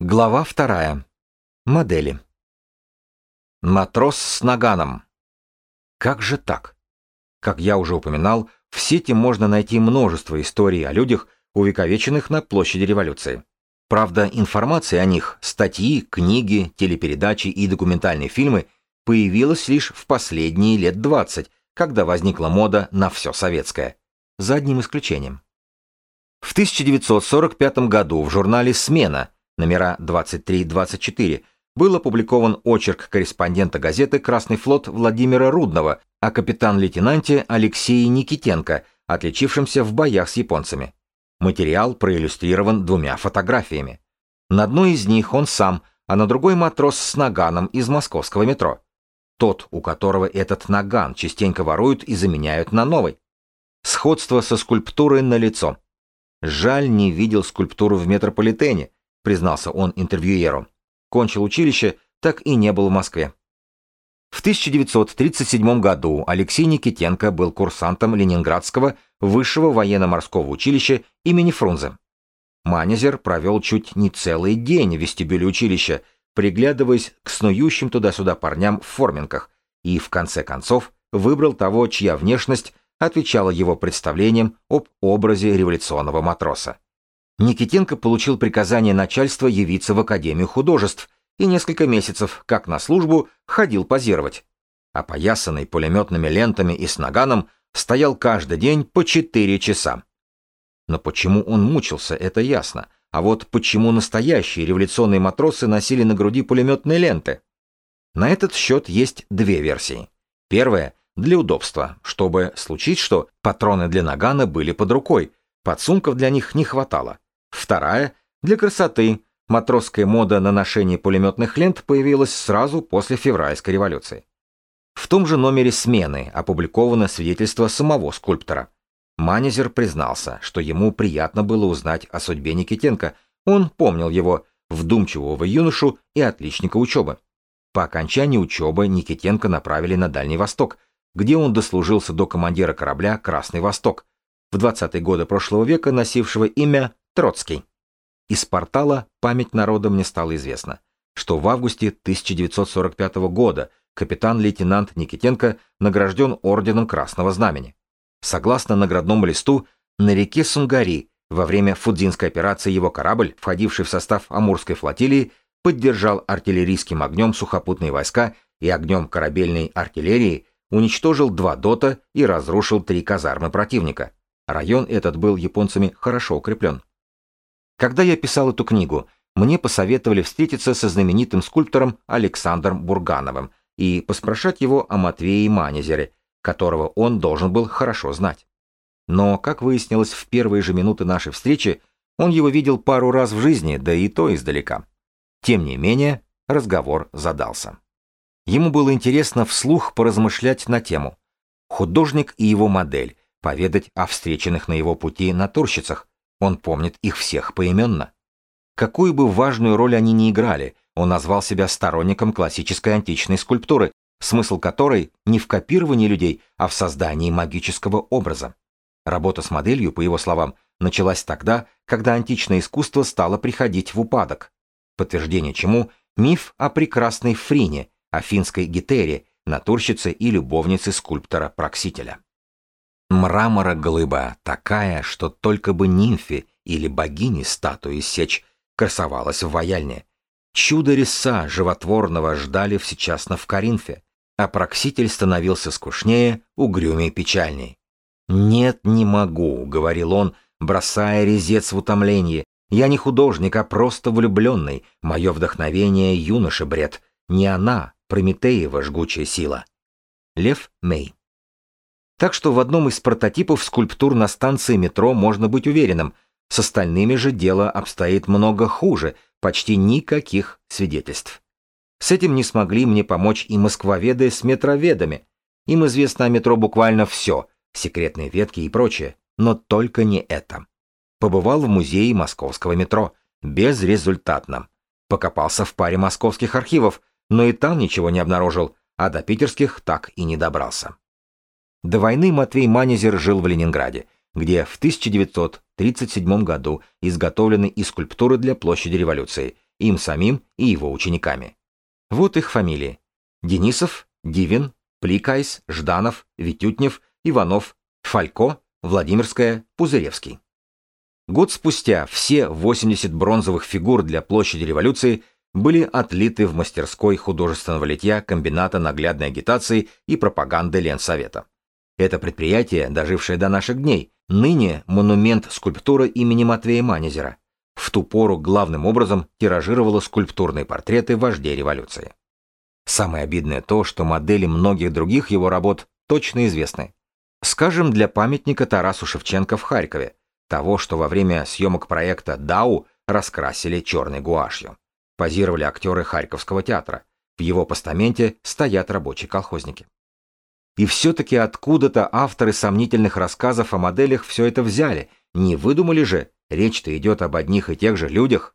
Глава вторая. Модели. Матрос с наганом. Как же так? Как я уже упоминал, в сети можно найти множество историй о людях, увековеченных на площади революции. Правда, информация о них, статьи, книги, телепередачи и документальные фильмы появилась лишь в последние лет 20, когда возникла мода на все советское. За одним исключением. В 1945 году в журнале «Смена» номера 23-24, был опубликован очерк корреспондента газеты «Красный флот» Владимира Рудного о капитан-лейтенанте Алексее Никитенко, отличившемся в боях с японцами. Материал проиллюстрирован двумя фотографиями. На одной из них он сам, а на другой матрос с наганом из московского метро. Тот, у которого этот наган частенько воруют и заменяют на новый. Сходство со скульптурой на лицо. Жаль, не видел скульптуру в метрополитене, признался он интервьюеру. Кончил училище, так и не был в Москве. В 1937 году Алексей Никитенко был курсантом Ленинградского высшего военно-морского училища имени Фрунзе. Манезер провел чуть не целый день в вестибюле училища, приглядываясь к снующим туда-сюда парням в форминках, и в конце концов выбрал того, чья внешность отвечала его представлениям об образе революционного матроса. Никитенко получил приказание начальства явиться в Академию художеств и несколько месяцев, как на службу, ходил позировать. Опоясанный пулеметными лентами и с наганом, стоял каждый день по четыре часа. Но почему он мучился, это ясно. А вот почему настоящие революционные матросы носили на груди пулеметные ленты? На этот счет есть две версии. Первая – для удобства, чтобы, случить что, патроны для нагана были под рукой, подсумков для них не хватало. Вторая – для красоты. Матросская мода на ношение пулеметных лент появилась сразу после февральской революции. В том же номере «Смены» опубликовано свидетельство самого скульптора. Манезер признался, что ему приятно было узнать о судьбе Никитенко, он помнил его, вдумчивого юношу и отличника учебы. По окончании учебы Никитенко направили на Дальний Восток, где он дослужился до командира корабля «Красный Восток», в 20-е годы прошлого века носившего имя Троцкий. Из портала «Память народа» мне стало известно, что в августе 1945 года капитан-лейтенант Никитенко награжден орденом Красного Знамени. Согласно наградному листу, на реке Сунгари во время Фудзинской операции его корабль, входивший в состав Амурской флотилии, поддержал артиллерийским огнем сухопутные войска и огнем корабельной артиллерии, уничтожил два дота и разрушил три казармы противника. Район этот был японцами хорошо укреплен. Когда я писал эту книгу, мне посоветовали встретиться со знаменитым скульптором Александром Бургановым и поспрашать его о Матвее Манезере, которого он должен был хорошо знать. Но, как выяснилось в первые же минуты нашей встречи, он его видел пару раз в жизни, да и то издалека. Тем не менее, разговор задался. Ему было интересно вслух поразмышлять на тему. Художник и его модель, поведать о встреченных на его пути натурщицах, он помнит их всех поименно. Какую бы важную роль они ни играли, он назвал себя сторонником классической античной скульптуры, смысл которой не в копировании людей, а в создании магического образа. Работа с моделью, по его словам, началась тогда, когда античное искусство стало приходить в упадок. Подтверждение чему – миф о прекрасной Фрине, афинской Гетере, натурщице и любовнице скульптора-проксителя. Мрамора глыба такая, что только бы нимфе или богине статуи сечь красовалась в ваяльне. Чудо реса животворного ждали всечасно в Коринфе, а прокситель становился скучнее, угрюмее печальней. «Нет, не могу», — говорил он, бросая резец в утомлении. «Я не художник, а просто влюбленный. Мое вдохновение — юноша бред. Не она, Прометеева жгучая сила». Лев Мей так что в одном из прототипов скульптур на станции метро можно быть уверенным, с остальными же дело обстоит много хуже, почти никаких свидетельств. С этим не смогли мне помочь и москвоведы с метроведами. Им известно о метро буквально все, секретные ветки и прочее, но только не это. Побывал в музее московского метро, безрезультатно. Покопался в паре московских архивов, но и там ничего не обнаружил, а до питерских так и не добрался. До войны Матвей Манизер жил в Ленинграде, где в 1937 году изготовлены и скульптуры для площади революции, им самим и его учениками. Вот их фамилии. Денисов, Дивин, Пликайс, Жданов, Витютнев, Иванов, Фалько, Владимирская, Пузыревский. Год спустя все 80 бронзовых фигур для площади революции были отлиты в мастерской художественного литья комбината наглядной агитации и пропаганды Ленсовета. Это предприятие, дожившее до наших дней, ныне монумент скульптуры имени Матвея Манезера, в ту пору главным образом тиражировало скульптурные портреты вождей революции. Самое обидное то, что модели многих других его работ точно известны. Скажем, для памятника Тарасу Шевченко в Харькове, того, что во время съемок проекта «Дау» раскрасили черной гуашью. Позировали актеры Харьковского театра. В его постаменте стоят рабочие колхозники. И все-таки откуда-то авторы сомнительных рассказов о моделях все это взяли, не выдумали же, речь-то идет об одних и тех же людях.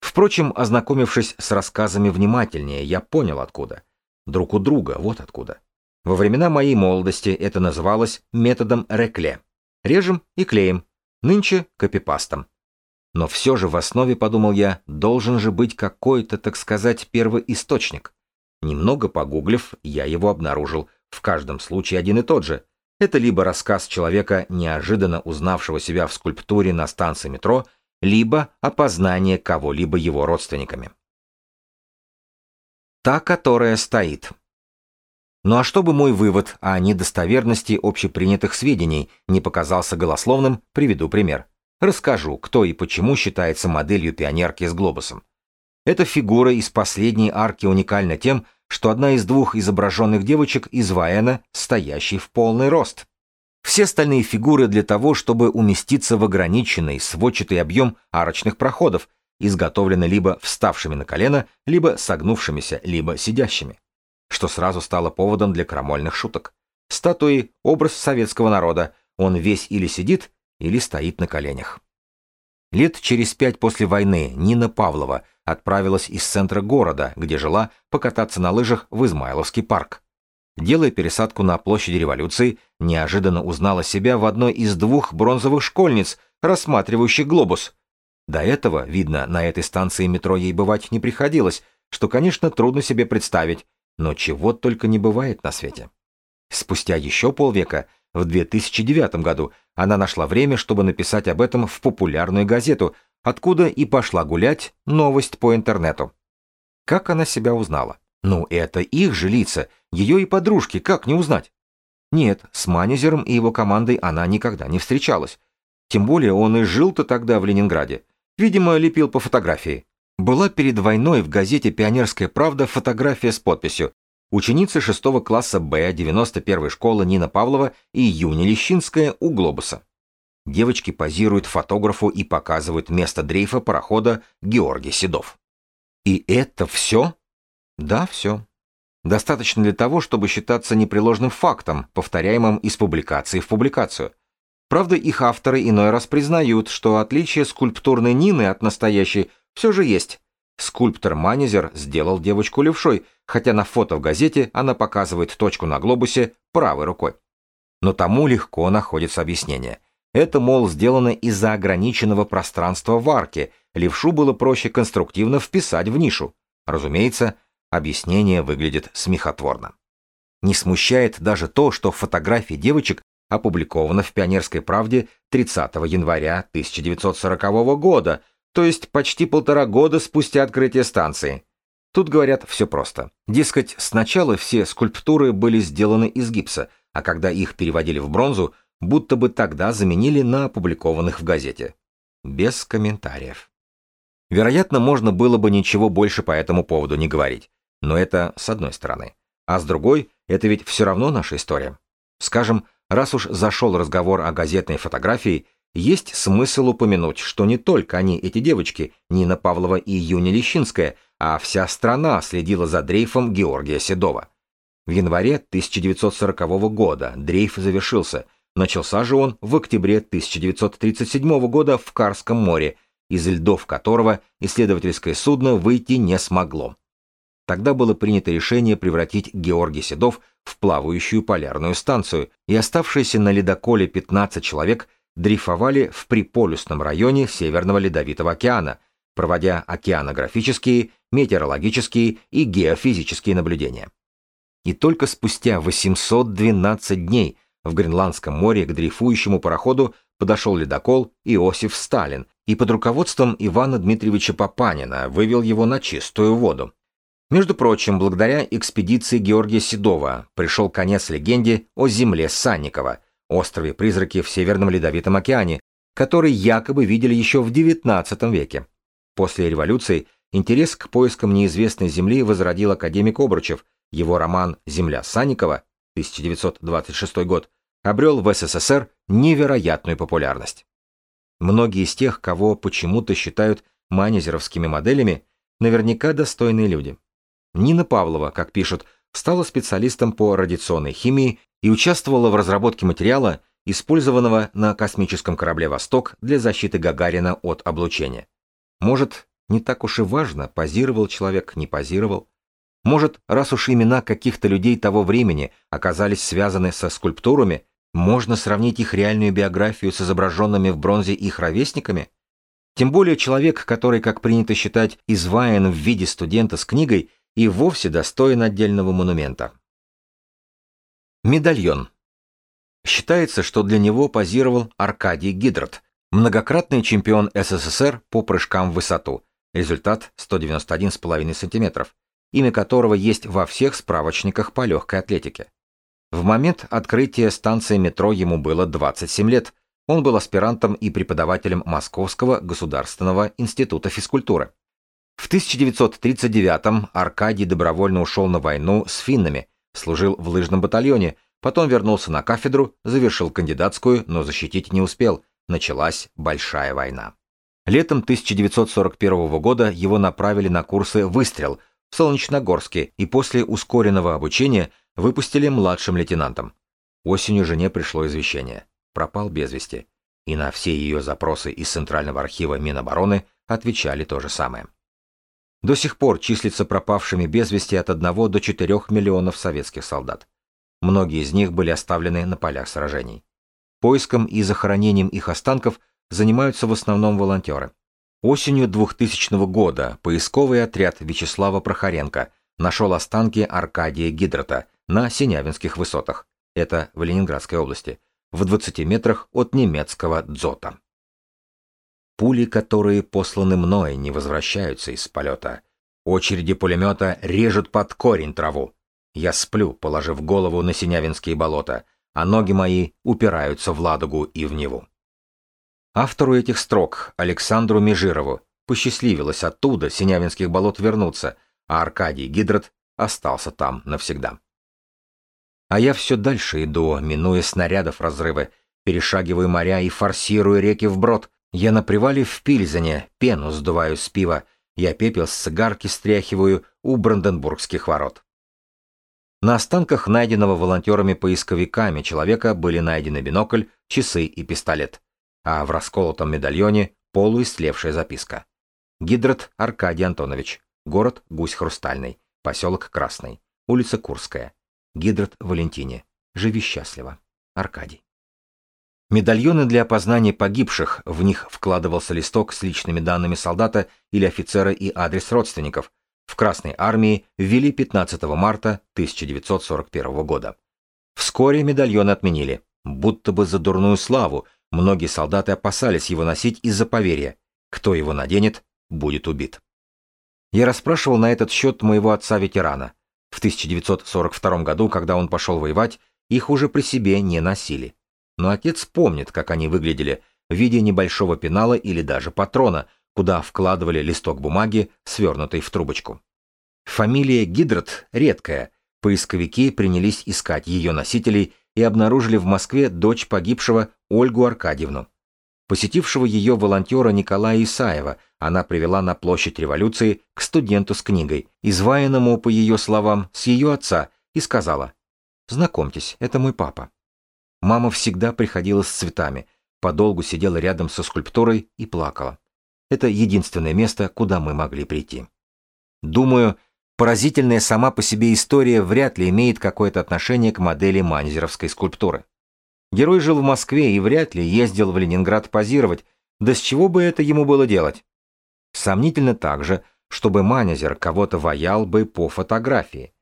Впрочем, ознакомившись с рассказами внимательнее, я понял откуда. Друг у друга, вот откуда. Во времена моей молодости это называлось методом рекле. Режем и клеим, нынче копипастом. Но все же в основе, подумал я, должен же быть какой-то, так сказать, первый источник. Немного погуглив, я его обнаружил, в каждом случае один и тот же. Это либо рассказ человека, неожиданно узнавшего себя в скульптуре на станции метро, либо опознание кого-либо его родственниками. Та, которая стоит. Ну а чтобы мой вывод о недостоверности общепринятых сведений не показался голословным, приведу пример. Расскажу, кто и почему считается моделью пионерки с глобусом. Эта фигура из последней арки уникальна тем, что одна из двух изображенных девочек из Ваэна, стоящей в полный рост. Все остальные фигуры для того, чтобы уместиться в ограниченный сводчатый объем арочных проходов, изготовлены либо вставшими на колено, либо согнувшимися, либо сидящими что сразу стало поводом для крамольных шуток. Статуи — образ советского народа, он весь или сидит, или стоит на коленях. Лет через пять после войны Нина Павлова отправилась из центра города, где жила, покататься на лыжах в Измайловский парк. Делая пересадку на площади революции, неожиданно узнала себя в одной из двух бронзовых школьниц, рассматривающих глобус. До этого, видно, на этой станции метро ей бывать не приходилось, что, конечно, трудно себе представить, но чего только не бывает на свете. Спустя еще полвека, в 2009 году, она нашла время, чтобы написать об этом в популярную газету, откуда и пошла гулять новость по интернету. Как она себя узнала? Ну, это их же лица, ее и подружки, как не узнать? Нет, с Манезером и его командой она никогда не встречалась. Тем более он и жил-то тогда в Ленинграде. Видимо, лепил по фотографии. Была перед войной в газете «Пионерская правда» фотография с подписью «Ученица 6 класса Б 91 школы Нина Павлова и Юни Лещинская у глобуса». Девочки позируют фотографу и показывают место дрейфа парохода Георгий Седов. И это все? Да, все. Достаточно для того, чтобы считаться непреложным фактом, повторяемым из публикации в публикацию. Правда, их авторы иной раз признают, что отличие скульптурной Нины от настоящей все же есть. Скульптор Манезер сделал девочку левшой, хотя на фото в газете она показывает точку на глобусе правой рукой. Но тому легко находится объяснение. Это, мол, сделано из-за ограниченного пространства в арке, левшу было проще конструктивно вписать в нишу. Разумеется, объяснение выглядит смехотворно. Не смущает даже то, что фотографии девочек опубликовано в «Пионерской правде» 30 января 1940 года, то есть почти полтора года спустя открытие станции. Тут говорят все просто. Дескать, сначала все скульптуры были сделаны из гипса, а когда их переводили в бронзу, будто бы тогда заменили на опубликованных в газете. Без комментариев. Вероятно, можно было бы ничего больше по этому поводу не говорить. Но это с одной стороны. А с другой, это ведь все равно наша история. Скажем, раз уж зашел разговор о газетной фотографии, есть смысл упомянуть, что не только они, эти девочки, Нина Павлова и Юня Лещинская, а вся страна следила за дрейфом Георгия Седова. В январе 1940 года дрейф завершился, начался же он в октябре 1937 года в Карском море, из льдов которого исследовательское судно выйти не смогло. Тогда было принято решение превратить Георгий Седов в плавающую полярную станцию, и оставшиеся на ледоколе 15 человек – дрейфовали в приполюсном районе Северного Ледовитого океана, проводя океанографические, метеорологические и геофизические наблюдения. И только спустя 812 дней в Гренландском море к дрейфующему пароходу подошел ледокол Иосиф Сталин и под руководством Ивана Дмитриевича Папанина вывел его на чистую воду. Между прочим, благодаря экспедиции Георгия Седова пришел конец легенде о земле Санникова, острове-призраке в Северном Ледовитом океане, который якобы видели еще в XIX веке. После революции интерес к поискам неизвестной земли возродил академик Обручев, его роман «Земля Санникова» 1926 год обрел в СССР невероятную популярность. Многие из тех, кого почему-то считают манезеровскими моделями, наверняка достойные люди. Нина Павлова, как пишут, стала специалистом по радиационной химии и участвовала в разработке материала, использованного на космическом корабле «Восток» для защиты Гагарина от облучения. Может, не так уж и важно, позировал человек, не позировал. Может, раз уж имена каких-то людей того времени оказались связаны со скульптурами, можно сравнить их реальную биографию с изображенными в бронзе их ровесниками? Тем более человек, который, как принято считать, изваян в виде студента с книгой, и вовсе достоин отдельного монумента. Медальон. Считается, что для него позировал Аркадий Гидрат, многократный чемпион СССР по прыжкам в высоту, результат 191,5 см, имя которого есть во всех справочниках по легкой атлетике. В момент открытия станции метро ему было 27 лет. Он был аспирантом и преподавателем Московского государственного института физкультуры. В 1939-м Аркадий добровольно ушел на войну с финнами, служил в лыжном батальоне, потом вернулся на кафедру, завершил кандидатскую, но защитить не успел. Началась Большая война. Летом 1941 года его направили на курсы «Выстрел» в Солнечногорске и после ускоренного обучения выпустили младшим лейтенантом. Осенью жене пришло извещение. Пропал без вести. И на все ее запросы из Центрального архива Минобороны отвечали то же самое. До сих пор числится пропавшими без вести от 1 до 4 миллионов советских солдат. Многие из них были оставлены на полях сражений. Поиском и захоронением их останков занимаются в основном волонтеры. Осенью 2000 года поисковый отряд Вячеслава Прохоренко нашел останки Аркадия Гидрота, на Синявинских высотах, это в Ленинградской области, в 20 метрах от немецкого дзота. Пули, которые посланы мной, не возвращаются из полета. Очереди пулемета режут под корень траву. Я сплю, положив голову на Синявинские болота, а ноги мои упираются в Ладогу и в Неву. Автору этих строк, Александру Межирову, посчастливилось оттуда, Синявинских болот, вернуться, а Аркадий Гидрот остался там навсегда. А я все дальше иду, минуя снарядов разрывы, перешагиваю моря и форсирую реки вброд. Я на привале в Пильзене пену сдуваю с пива, я пепел с цигарки стряхиваю у Бранденбургских ворот. На останках найденного волонтерами-поисковиками человека были найдены бинокль, часы и пистолет, а в расколотом медальоне полуистлевшая записка. Гидрат Аркадий Антонович, город Гусь Хрустальный, поселок Красный, улица Курская, Гидрат Валентине. Живи счастливо. Аркадий. Медальоны для опознания погибших, в них вкладывался листок с личными данными солдата или офицера и адрес родственников. В Красной армии ввели 15 марта 1941 года. Вскоре медальоны отменили. Будто бы за дурную славу, многие солдаты опасались его носить из-за поверья. Кто его наденет, будет убит. Я расспрашивал на этот счет моего отца-ветерана. В 1942 году, когда он пошел воевать, их уже при себе не носили. Но отец помнит, как они выглядели в виде небольшого пенала или даже патрона, куда вкладывали листок бумаги, свернутый в трубочку. Фамилия Гидрат редкая. Поисковики принялись искать ее носителей и обнаружили в Москве дочь погибшего Ольгу Аркадьевну. Посетившего ее волонтера Николая Исаева она привела на площадь революции к студенту с книгой, изваянному, по ее словам, с ее отца, и сказала «Знакомьтесь, это мой папа». Мама всегда приходила с цветами, подолгу сидела рядом со скульптурой и плакала. Это единственное место, куда мы могли прийти. Думаю, поразительная сама по себе история вряд ли имеет какое-то отношение к модели манзеровской скульптуры. Герой жил в Москве и вряд ли ездил в Ленинград позировать, да с чего бы это ему было делать? Сомнительно также, чтобы Манезер кого-то ваял бы по фотографии.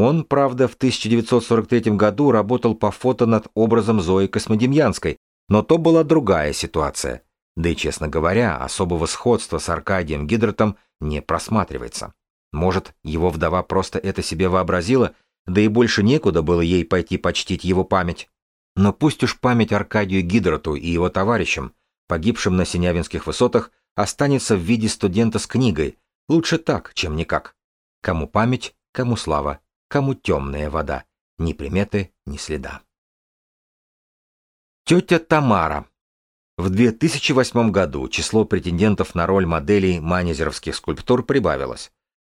Он, правда, в 1943 году работал по фото над образом Зои Космодемьянской, но то была другая ситуация. Да и, честно говоря, особого сходства с Аркадием Гидротом не просматривается. Может, его вдова просто это себе вообразила, да и больше некуда было ей пойти почтить его память. Но пусть уж память Аркадию Гидроту и его товарищам, погибшим на Синявинских высотах, останется в виде студента с книгой. Лучше так, чем никак. Кому память, кому слава, кому темная вода. Ни приметы, ни следа. Тетя Тамара. В 2008 году число претендентов на роль моделей манезеровских скульптур прибавилось.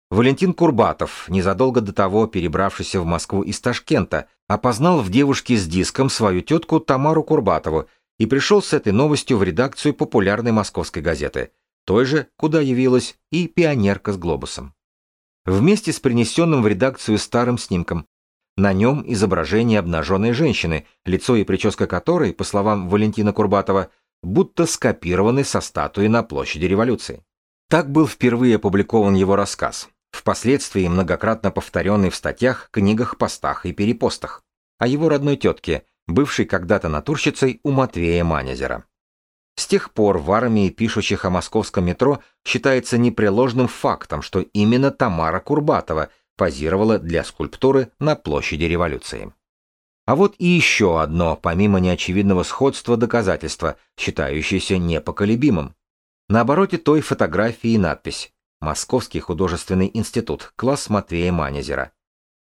Валентин Курбатов, незадолго до того перебравшийся в Москву из Ташкента, опознал в девушке с диском свою тетку Тамару Курбатову и пришел с этой новостью в редакцию популярной московской газеты, той же, куда явилась и пионерка с глобусом. Вместе с принесенным в редакцию старым снимком. На нем изображение обнаженной женщины, лицо и прическа которой, по словам Валентина Курбатова, будто скопированы со статуи на площади революции. Так был впервые опубликован его рассказ, впоследствии многократно повторенный в статьях, книгах, постах и перепостах, о его родной тетке, бывшей когда-то натурщицей у Матвея Манезера. С тех пор в армии пишущих о московском метро считается непреложным фактом, что именно Тамара Курбатова позировала для скульптуры на площади революции. А вот и еще одно, помимо неочевидного сходства, доказательство, считающееся непоколебимым. На обороте той фотографии надпись «Московский художественный институт, класс Матвея Манезера».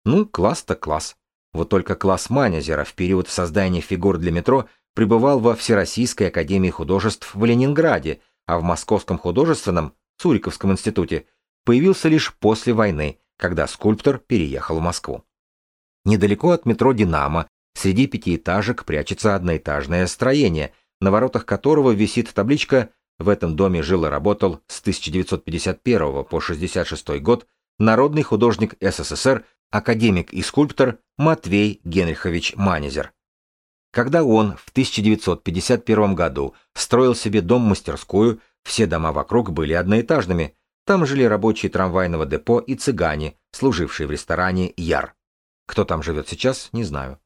Ну, класс-то класс. Вот только класс Манезера в период создания фигур для метро пребывал во Всероссийской академии художеств в Ленинграде, а в Московском художественном, Суриковском институте, появился лишь после войны, когда скульптор переехал в Москву. Недалеко от метро «Динамо» среди пятиэтажек прячется одноэтажное строение, на воротах которого висит табличка «В этом доме жил и работал с 1951 по 66 год народный художник СССР, академик и скульптор Матвей Генрихович Манезер». Когда он в 1951 году строил себе дом-мастерскую, все дома вокруг были одноэтажными, там жили рабочие трамвайного депо и цыгане, служившие в ресторане «Яр». Кто там живет сейчас, не знаю.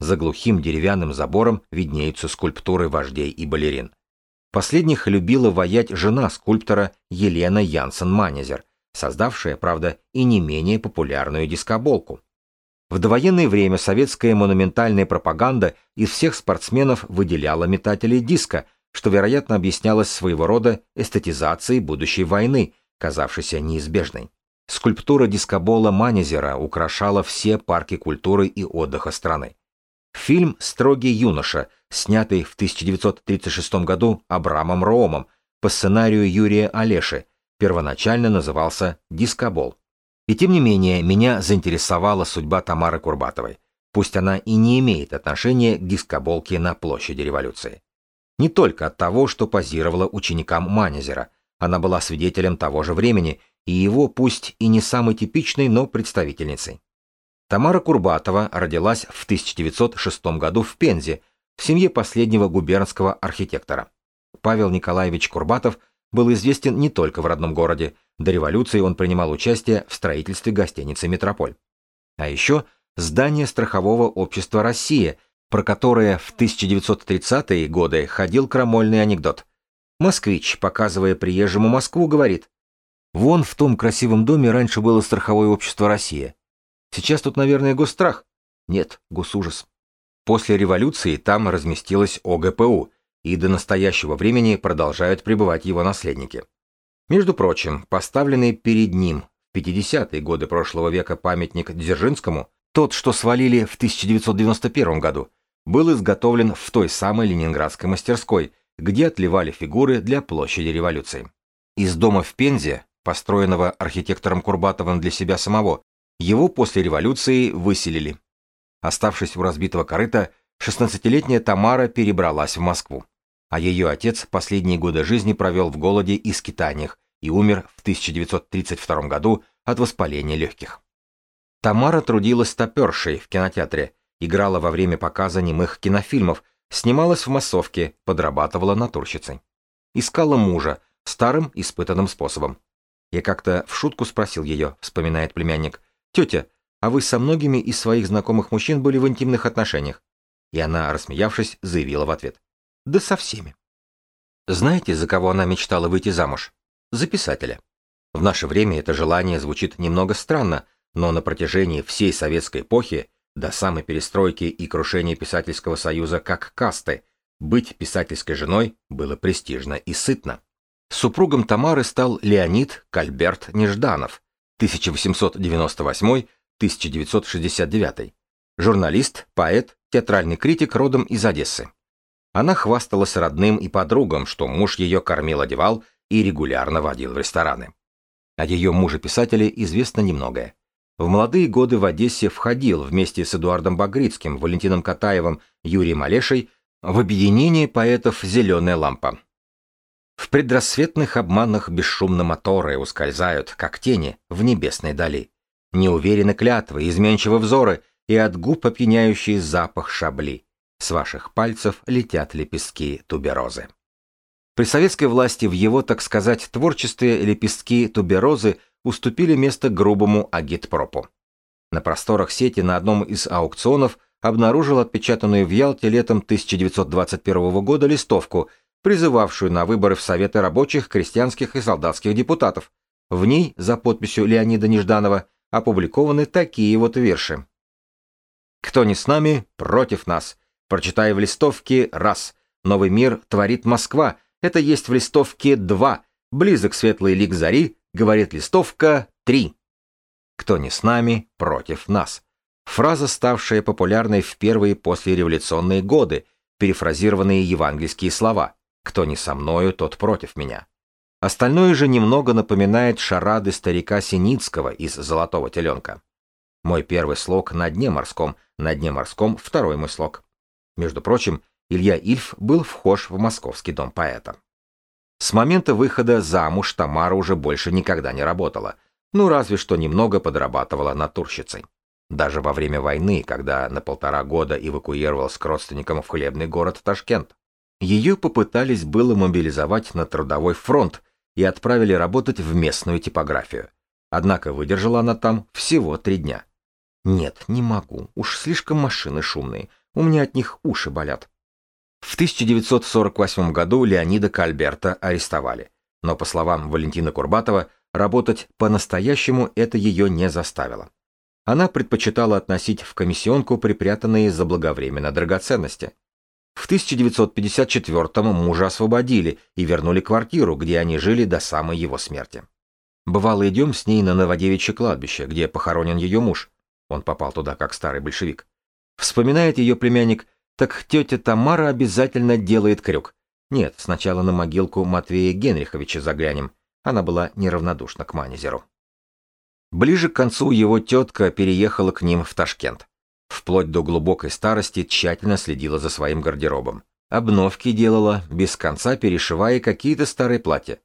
За глухим деревянным забором виднеются скульптуры вождей и балерин. Последних любила воять жена скульптора Елена Янсен-Манезер, создавшая, правда, и не менее популярную дискоболку. В довоенное время советская монументальная пропаганда из всех спортсменов выделяла метателей диска, что, вероятно, объяснялось своего рода эстетизацией будущей войны, казавшейся неизбежной. Скульптура дискобола Манезера украшала все парки культуры и отдыха страны. Фильм «Строгий юноша», снятый в 1936 году Абрамом Роомом по сценарию Юрия Олеши, первоначально назывался «Дискобол». И тем не менее, меня заинтересовала судьба Тамары Курбатовой, пусть она и не имеет отношения к дискоболке на площади революции. Не только от того, что позировала ученикам Манезера, она была свидетелем того же времени и его пусть и не самой типичной, но представительницей. Тамара Курбатова родилась в 1906 году в Пензе, в семье последнего губернского архитектора. Павел Николаевич Курбатов был известен не только в родном городе, до революции он принимал участие в строительстве гостиницы «Метрополь». А еще здание страхового общества «Россия», про которое в 1930-е годы ходил крамольный анекдот. Москвич, показывая приезжему Москву, говорит, Вон в том красивом доме раньше было страховое общество «Россия». Сейчас тут, наверное, госстрах? Нет, госужас. После революции там разместилась ОГПУ, и до настоящего времени продолжают пребывать его наследники. Между прочим, поставленный перед ним в 50-е годы прошлого века памятник Дзержинскому, тот, что свалили в 1991 году, был изготовлен в той самой ленинградской мастерской, где отливали фигуры для площади революции. Из дома в Пензе построенного архитектором Курбатовым для себя самого, его после революции выселили. Оставшись у разбитого корыта, 16-летняя Тамара перебралась в Москву. А ее отец последние годы жизни провел в голоде и скитаниях и умер в 1932 году от воспаления легких. Тамара трудилась топершей в кинотеатре, играла во время показа немых кинофильмов, снималась в массовке, подрабатывала натурщицей. Искала мужа, старым испытанным способом. Я как-то в шутку спросил ее, вспоминает племянник, «Тетя, а вы со многими из своих знакомых мужчин были в интимных отношениях?» И она, рассмеявшись, заявила в ответ, «Да со всеми». Знаете, за кого она мечтала выйти замуж? За писателя. В наше время это желание звучит немного странно, но на протяжении всей советской эпохи, до самой перестройки и крушения писательского союза как касты, быть писательской женой было престижно и сытно. Супругом Тамары стал Леонид Кальберт Нежданов, 1898-1969, журналист, поэт, театральный критик родом из Одессы. Она хвасталась родным и подругам, что муж ее кормил, одевал и регулярно водил в рестораны. О ее муже-писателе известно немногое. В молодые годы в Одессе входил вместе с Эдуардом Багрицким, Валентином Катаевым, Юрием Олешей в объединение поэтов «Зеленая лампа». В предрассветных обманах бесшумно моторы ускользают, как тени, в небесной дали. Неуверенно клятвы, изменчивы взоры и от губ опьяняющий запах шабли. С ваших пальцев летят лепестки туберозы. При советской власти в его, так сказать, творчестве лепестки туберозы уступили место грубому агитпропу. На просторах сети на одном из аукционов обнаружил отпечатанную в Ялте летом 1921 года листовку, призывавшую на выборы в Советы рабочих, крестьянских и солдатских депутатов. В ней, за подписью Леонида Нежданова, опубликованы такие вот верши. «Кто не с нами, против нас. Прочитай в листовке раз. Новый мир творит Москва. Это есть в листовке два. Близок светлый лик зари, говорит листовка три. Кто не с нами, против нас. Фраза, ставшая популярной в первые послереволюционные годы, перефразированные евангельские слова «Кто не со мною, тот против меня». Остальное же немного напоминает шарады старика Синицкого из «Золотого теленка». Мой первый слог на дне морском, на дне морском второй мой слог. Между прочим, Илья Ильф был вхож в московский дом поэта. С момента выхода замуж Тамара уже больше никогда не работала, ну разве что немного подрабатывала натурщицей. Даже во время войны, когда на полтора года эвакуировалась к родственникам в хлебный город Ташкент. Ее попытались было мобилизовать на трудовой фронт и отправили работать в местную типографию. Однако выдержала она там всего три дня. «Нет, не могу, уж слишком машины шумные, у меня от них уши болят». В 1948 году Леонида Кальберта арестовали, но, по словам Валентина Курбатова, работать по-настоящему это ее не заставило. Она предпочитала относить в комиссионку припрятанные заблаговременно драгоценности. В 1954-м мужа освободили и вернули квартиру, где они жили до самой его смерти. Бывало, идем с ней на Новодевичье кладбище, где похоронен ее муж. Он попал туда как старый большевик. Вспоминает ее племянник, так тетя Тамара обязательно делает крюк. Нет, сначала на могилку Матвея Генриховича заглянем. Она была неравнодушна к Манезеру. Ближе к концу его тетка переехала к ним в Ташкент. Вплоть до глубокой старости тщательно следила за своим гардеробом. Обновки делала, без конца перешивая какие-то старые платья.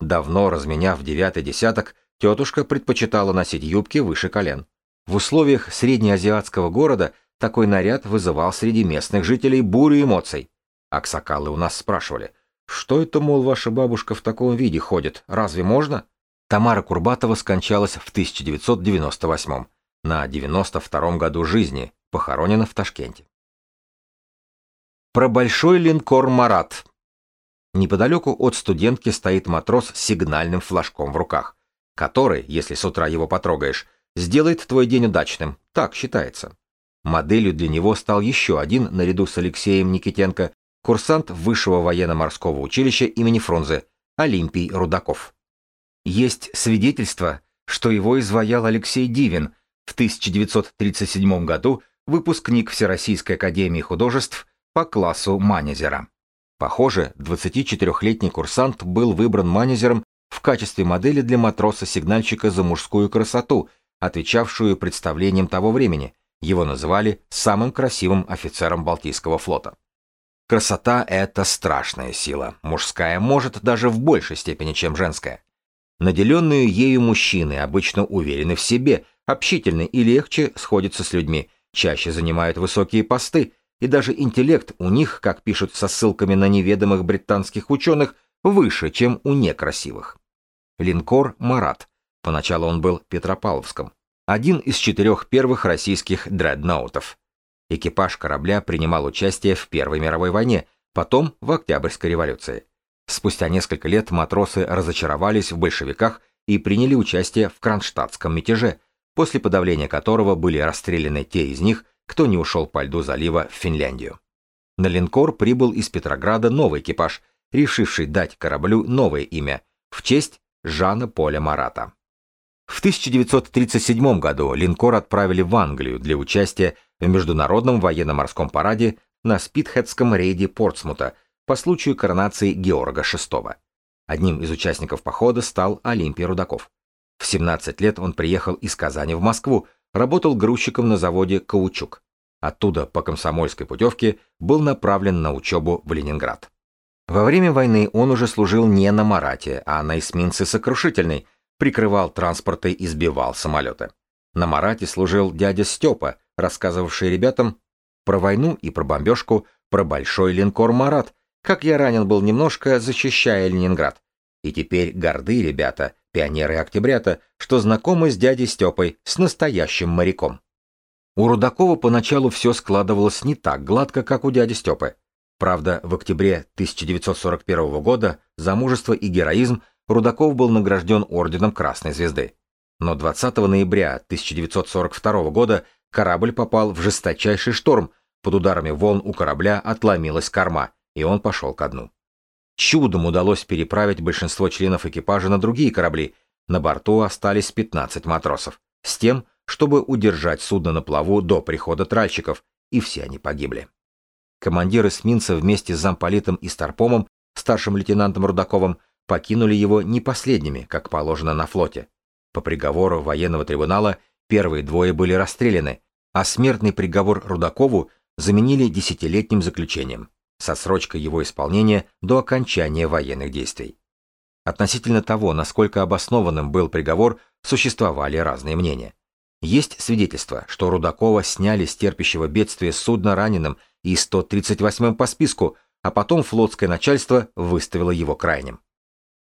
Давно разменяв девятый десяток, тетушка предпочитала носить юбки выше колен. В условиях среднеазиатского города такой наряд вызывал среди местных жителей бурю эмоций. Аксакалы у нас спрашивали, что это, мол, ваша бабушка в таком виде ходит, разве можно? Тамара Курбатова скончалась в 1998 на 92 году жизни, похоронена в Ташкенте. Про большой линкор «Марат». Неподалеку от студентки стоит матрос с сигнальным флажком в руках, который, если с утра его потрогаешь, сделает твой день удачным, так считается. Моделью для него стал еще один, наряду с Алексеем Никитенко, курсант Высшего военно-морского училища имени Фрунзе, Олимпий Рудаков. Есть свидетельство, что его изваял Алексей Дивин, в 1937 году выпускник Всероссийской академии художеств по классу Манезера. Похоже, 24-летний курсант был выбран Манезером в качестве модели для матроса-сигнальщика за мужскую красоту, отвечавшую представлениям того времени. Его называли самым красивым офицером Балтийского флота. Красота — это страшная сила. Мужская может даже в большей степени, чем женская. Наделенные ею мужчины обычно уверены в себе, общительны и легче сходятся с людьми, чаще занимают высокие посты, и даже интеллект у них, как пишут со ссылками на неведомых британских ученых, выше, чем у некрасивых. Линкор «Марат». Поначалу он был Петропавловском. Один из четырех первых российских дредноутов. Экипаж корабля принимал участие в Первой мировой войне, потом в Октябрьской революции. Спустя несколько лет матросы разочаровались в большевиках и приняли участие в Кронштадтском мятеже, после подавления которого были расстреляны те из них, кто не ушел по льду залива в Финляндию. На линкор прибыл из Петрограда новый экипаж, решивший дать кораблю новое имя в честь Жана Поля Марата. В 1937 году линкор отправили в Англию для участия в Международном военно-морском параде на Спитхедском рейде Портсмута по случаю коронации Георга VI. Одним из участников похода стал Олимпий Рудаков. В 17 лет он приехал из Казани в Москву, работал грузчиком на заводе «Каучук». Оттуда по комсомольской путевке был направлен на учебу в Ленинград. Во время войны он уже служил не на Марате, а на эсминце «Сокрушительный», прикрывал транспорты и сбивал самолеты. На Марате служил дядя Степа, рассказывавший ребятам про войну и про бомбежку, про большой линкор «Марат», как я ранен был немножко, защищая Ленинград. И теперь горды ребята, пионеры Октябрята, что знакомы с дядей Степой, с настоящим моряком. У Рудакова поначалу все складывалось не так гладко, как у дяди Степы. Правда, в октябре 1941 года за мужество и героизм Рудаков был награжден орденом Красной Звезды. Но 20 ноября 1942 года корабль попал в жесточайший шторм, под ударами волн у корабля отломилась корма, и он пошел ко дну. Чудом удалось переправить большинство членов экипажа на другие корабли, на борту остались 15 матросов, с тем, чтобы удержать судно на плаву до прихода тральщиков, и все они погибли. Командир эсминца вместе с замполитом и старпомом, старшим лейтенантом Рудаковым, покинули его не последними, как положено на флоте. По приговору военного трибунала первые двое были расстреляны, а смертный приговор Рудакову заменили десятилетним заключением со срочкой его исполнения до окончания военных действий. Относительно того, насколько обоснованным был приговор, существовали разные мнения. Есть свидетельство, что Рудакова сняли с терпящего бедствия судна раненым и 138-м по списку, а потом флотское начальство выставило его крайним.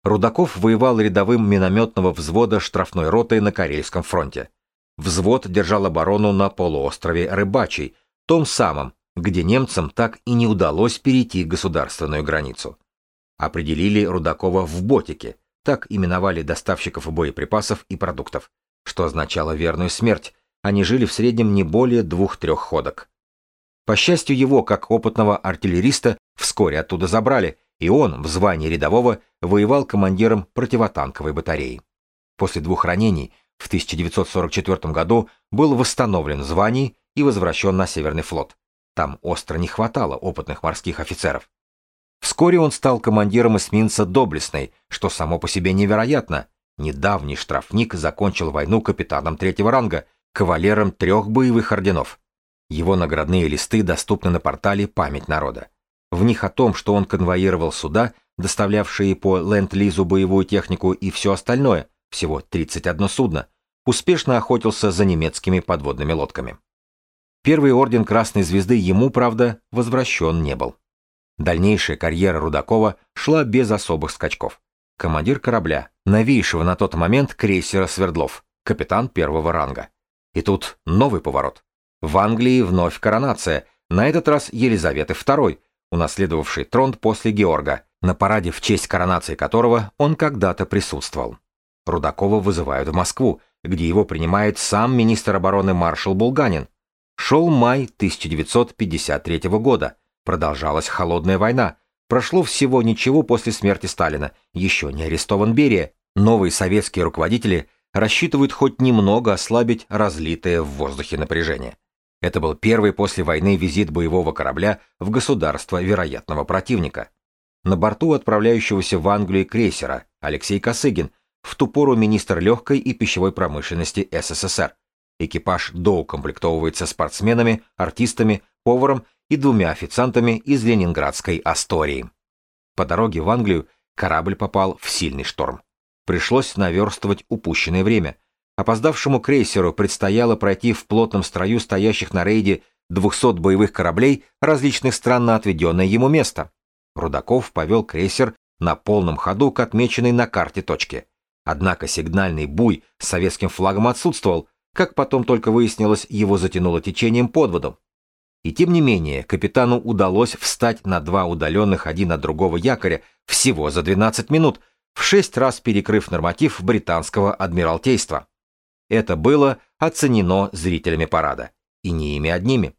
Рудаков воевал рядовым минометного взвода штрафной роты на Карельском фронте. Взвод держал оборону на полуострове Рыбачий, том самом, где немцам так и не удалось перейти государственную границу. Определили Рудакова в Ботике, так именовали доставщиков боеприпасов и продуктов, что означало верную смерть, они жили в среднем не более двух-трех ходок. По счастью его, как опытного артиллериста, вскоре оттуда забрали, и он, в звании рядового, воевал командиром противотанковой батареи. После двух ранений в 1944 году был восстановлен в и возвращен на Северный флот. Там остро не хватало опытных морских офицеров. Вскоре он стал командиром эсминца «Доблестный», что само по себе невероятно. Недавний штрафник закончил войну капитаном третьего ранга, кавалером трех боевых орденов. Его наградные листы доступны на портале «Память народа». В них о том, что он конвоировал суда, доставлявшие по ленд-лизу боевую технику и все остальное, всего 31 судно, успешно охотился за немецкими подводными лодками. Первый орден Красной Звезды ему, правда, возвращен не был. Дальнейшая карьера Рудакова шла без особых скачков. Командир корабля, новейшего на тот момент крейсера «Свердлов», капитан первого ранга. И тут новый поворот. В Англии вновь коронация, на этот раз Елизаветы II, унаследовавший трон после Георга, на параде в честь коронации которого он когда-то присутствовал. Рудакова вызывают в Москву, где его принимает сам министр обороны маршал Булганин. Шел май 1953 года, продолжалась холодная война, прошло всего ничего после смерти Сталина, еще не арестован Берия, новые советские руководители рассчитывают хоть немного ослабить разлитое в воздухе напряжение. Это был первый после войны визит боевого корабля в государство вероятного противника. На борту отправляющегося в Англию крейсера Алексей Косыгин, в ту пору министр легкой и пищевой промышленности СССР. Экипаж доукомплектовывается спортсменами, артистами, поваром и двумя официантами из ленинградской Астории. По дороге в Англию корабль попал в сильный шторм. Пришлось наверстывать упущенное время – Опоздавшему крейсеру предстояло пройти в плотном строю стоящих на рейде 200 боевых кораблей различных стран на отведенное ему место. Рудаков повел крейсер на полном ходу к отмеченной на карте точке. Однако сигнальный буй с советским флагом отсутствовал, как потом только выяснилось, его затянуло течением под воду. И тем не менее, капитану удалось встать на два удаленных один от другого якоря всего за 12 минут, в шесть раз перекрыв норматив британского адмиралтейства. Это было оценено зрителями парада, и не ими одними.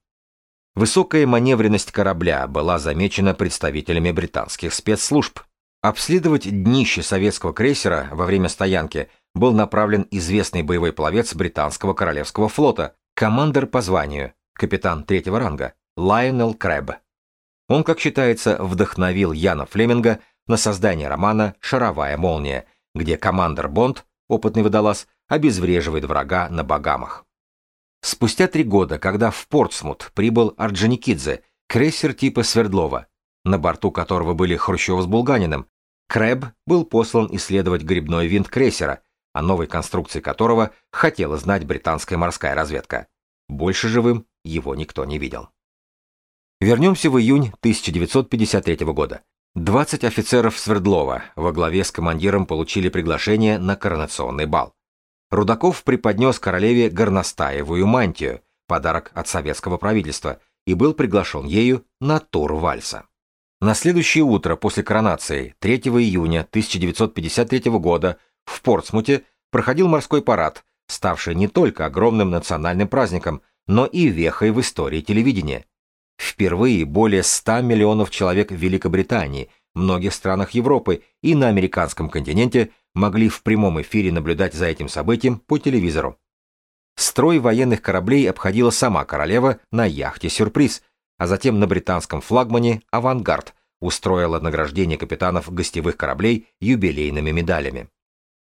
Высокая маневренность корабля была замечена представителями британских спецслужб. Обследовать днище советского крейсера во время стоянки был направлен известный боевой пловец британского королевского флота, командир по званию, капитан третьего ранга, Лайонел Крэб. Он, как считается, вдохновил Яна Флеминга на создание романа «Шаровая молния», где командир Бонд, опытный водолаз, обезвреживает врага на Багамах. Спустя три года, когда в Портсмут прибыл Орджоникидзе, крейсер типа Свердлова, на борту которого были Хрущев с Булганиным, Крэб был послан исследовать грибной винт крейсера, о новой конструкции которого хотела знать британская морская разведка. Больше живым его никто не видел. Вернемся в июнь 1953 года. 20 офицеров Свердлова во главе с командиром получили приглашение на коронационный бал. Рудаков преподнес королеве горностаевую мантию, подарок от советского правительства, и был приглашен ею на тур вальса. На следующее утро после коронации, 3 июня 1953 года, в Портсмуте проходил морской парад, ставший не только огромным национальным праздником, но и вехой в истории телевидения. Впервые более 100 миллионов человек в Великобритании, многих странах Европы и на американском континенте могли в прямом эфире наблюдать за этим событием по телевизору. Строй военных кораблей обходила сама королева на яхте «Сюрприз», а затем на британском флагмане «Авангард» устроила награждение капитанов гостевых кораблей юбилейными медалями.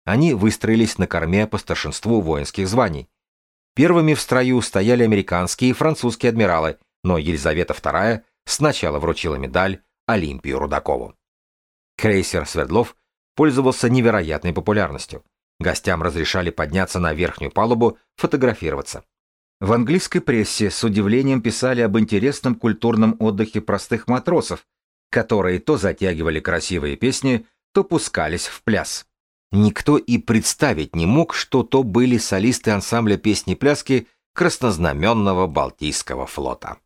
Они выстроились на корме по старшинству воинских званий. Первыми в строю стояли американские и французские адмиралы, но Елизавета II сначала вручила медаль Олимпию Рудакову. Крейсер «Свердлов» пользовался невероятной популярностью. Гостям разрешали подняться на верхнюю палубу, фотографироваться. В английской прессе с удивлением писали об интересном культурном отдыхе простых матросов, которые то затягивали красивые песни, то пускались в пляс. Никто и представить не мог, что то были солисты ансамбля песни-пляски краснознаменного Балтийского флота.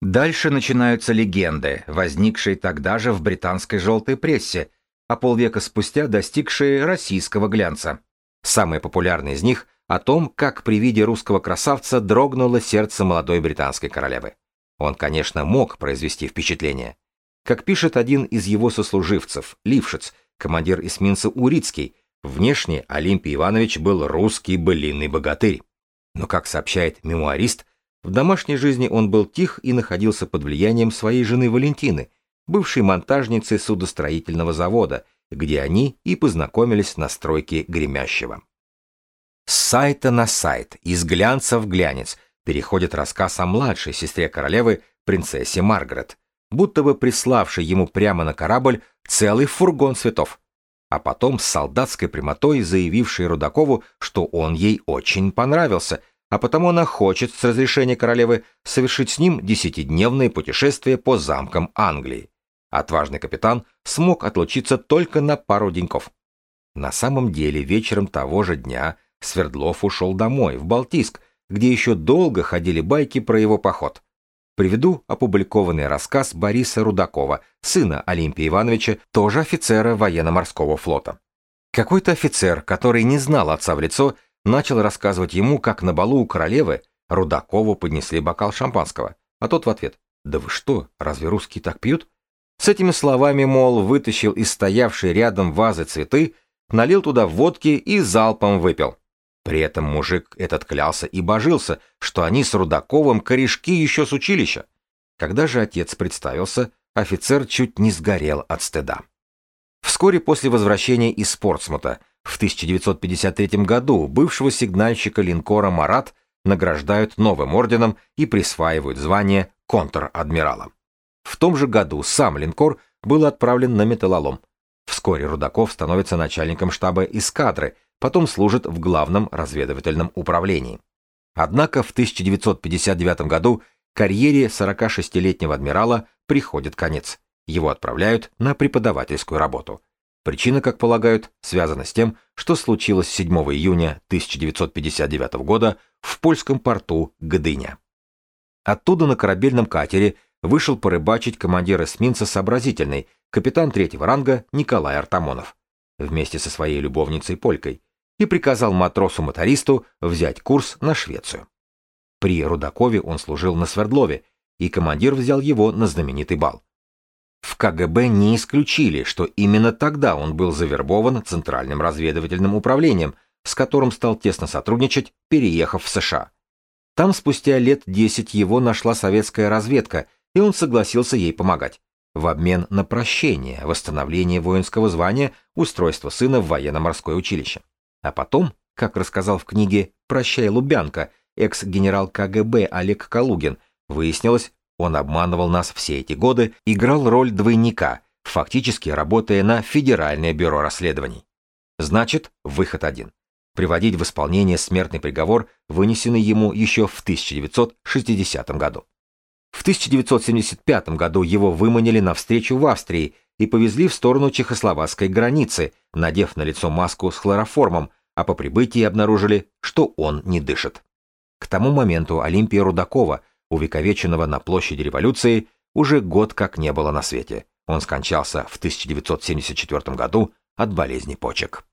Дальше начинаются легенды, возникшие тогда же в британской желтой прессе, а полвека спустя достигшие российского глянца. Самый популярный из них о том, как при виде русского красавца дрогнуло сердце молодой британской королевы. Он, конечно, мог произвести впечатление. Как пишет один из его сослуживцев, Лившиц, командир эсминца Урицкий, внешне Олимпий Иванович был русский былинный богатырь. Но, как сообщает мемуарист, в домашней жизни он был тих и находился под влиянием своей жены Валентины, бывшей монтажницы судостроительного завода, где они и познакомились на стройке Гремящего. С сайта на сайт, из глянца в глянец, переходит рассказ о младшей сестре королевы, принцессе Маргарет, будто бы приславший ему прямо на корабль целый фургон цветов, а потом с солдатской прямотой заявивший Рудакову, что он ей очень понравился, а потому она хочет с разрешения королевы совершить с ним десятидневное путешествие по замкам Англии. Отважный капитан смог отлучиться только на пару деньков. На самом деле вечером того же дня Свердлов ушел домой, в Балтийск, где еще долго ходили байки про его поход. Приведу опубликованный рассказ Бориса Рудакова, сына Олимпия Ивановича, тоже офицера военно-морского флота. Какой-то офицер, который не знал отца в лицо, начал рассказывать ему, как на балу у королевы Рудакову поднесли бокал шампанского, а тот в ответ «Да вы что, разве русские так пьют?» С этими словами, мол, вытащил из стоявшей рядом вазы цветы, налил туда водки и залпом выпил. При этом мужик этот клялся и божился, что они с Рудаковым корешки еще с училища. Когда же отец представился, офицер чуть не сгорел от стыда. Вскоре после возвращения из Портсмута в 1953 году бывшего сигнальщика линкора «Марат» награждают новым орденом и присваивают звание контр-адмирала. В том же году сам линкор был отправлен на металлолом. Вскоре Рудаков становится начальником штаба эскадры, потом служит в Главном разведывательном управлении. Однако в 1959 году карьере 46-летнего адмирала приходит конец. Его отправляют на преподавательскую работу. Причина, как полагают, связана с тем, что случилось 7 июня 1959 года в польском порту Гдыня. Оттуда на корабельном катере вышел порыбачить командир эсминца «Сообразительный», капитан третьего ранга Николай Артамонов, вместе со своей любовницей Полькой, и приказал матросу-мотористу взять курс на Швецию. При Рудакове он служил на Свердлове, и командир взял его на знаменитый бал. В КГБ не исключили, что именно тогда он был завербован Центральным разведывательным управлением, с которым стал тесно сотрудничать, переехав в США. Там спустя лет 10 его нашла советская разведка, и он согласился ей помогать. В обмен на прощение, восстановление воинского звания, устройство сына в военно-морское училище. А потом, как рассказал в книге «Прощай, Лубянка», экс-генерал КГБ Олег Калугин, выяснилось, он обманывал нас все эти годы, играл роль двойника, фактически работая на Федеральное бюро расследований. Значит, выход один. Приводить в исполнение смертный приговор, вынесенный ему еще в 1960 году. В 1975 году его выманили на встречу в Австрии и повезли в сторону чехословацкой границы, надев на лицо маску с хлороформом, а по прибытии обнаружили, что он не дышит. К тому моменту Олимпия Рудакова, увековеченного на площади революции, уже год как не было на свете. Он скончался в 1974 году от болезни почек.